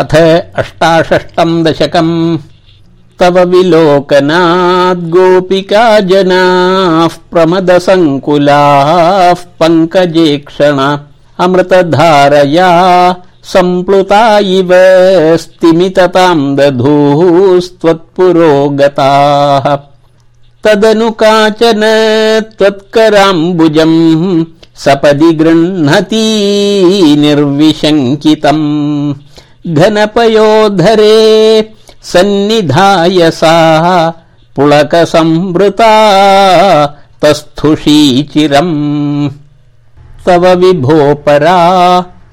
अथ अष्टाषष्टम् दशकम्। तव विलोकनाद्गोपिका जनाः प्रमदसङ्कुलाः पङ्कजेक्षण अमृतधारया सम्प्लुता इव स्तिमितताम् दधूस्त्वत्पुरो गताः तदनु काचन त्वत्कराम्बुजम् सपदि गृह्णती निर्विशङ्कितम् घनपयोधरे सन्निधाय सा पुळकसंवृता तस्थुषीचिरम् तव विभोपरा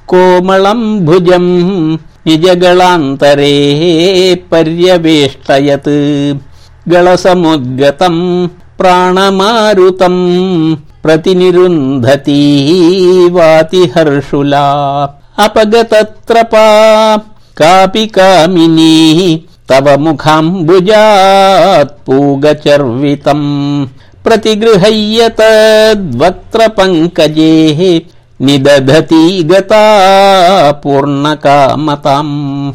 कोमलम् भुजम् निजगलान्तरे पर्यवेष्टयत्। गलसमुद्गतम् प्राणमारुतम् प्रतिनिरुन्धती वातिहर्षुला अपगतत्रपा। कापि कामिनी तव मुखाम्बुजात् पूगचर्वितम्। प्रतिगृह्यतद्वक्त्र पङ्कजेः निदधती गता पूर्णकामताम्।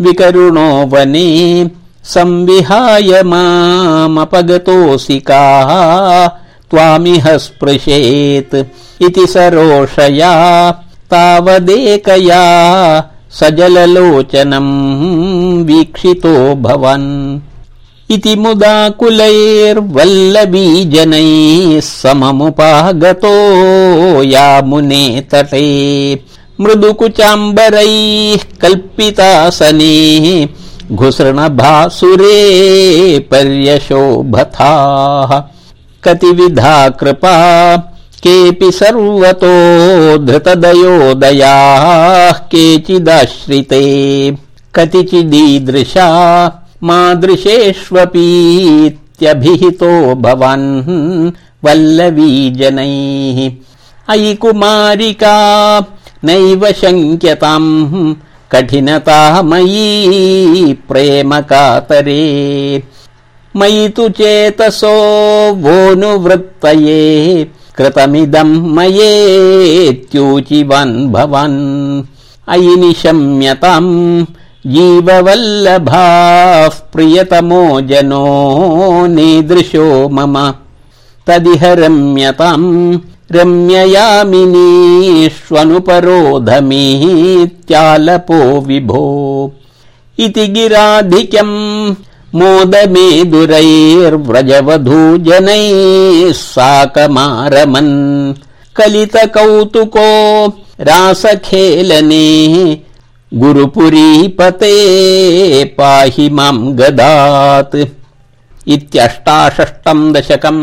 विकरुणो वने संविहाय मामपगतोऽसिकाः त्वामिह स्पृशेत् इति सरोषया तावदेकया सजललोचनम् वीक्षितो भवन्। इति मुदा कुलैर्वल्लबीजनैः सममुपागतो यामुने तटे। मृदुकुचाम्बरैः कल्पितासने घुसृणभासुरे पर्यशोभथाः। कतिविधा कृपा केऽपि सर्वतो धृतदयोदयाः केचिदाश्रिते। कतिचिदीदृशा मादृशेष्वपीत्यभिहितो भवन् वल्लवीजनैः। अयि कुमारिका नैव शङ्क्यताम् कठिनता मयी प्रेमकातरे। मयि तु चेतसो वोऽनुवृत्तये कृतमिदम् मयेत्यूचिवन् भवन् अयि निशम्यताम् जीववल्लभाः प्रियतमो जनो नीदृशो मम। तदिह रम्यताम् रम्ययामिनीष्वनुपरोधमीत्यालपो विभो। इति गिराधिक्यम् मोदमेदुरैर्व्रजवधूजनैः साकमारमन् कलितकौतुको रासखेलने गुरुपुरीपते पाहि माम् गदात् इत्यष्टाषष्टम् दशकम्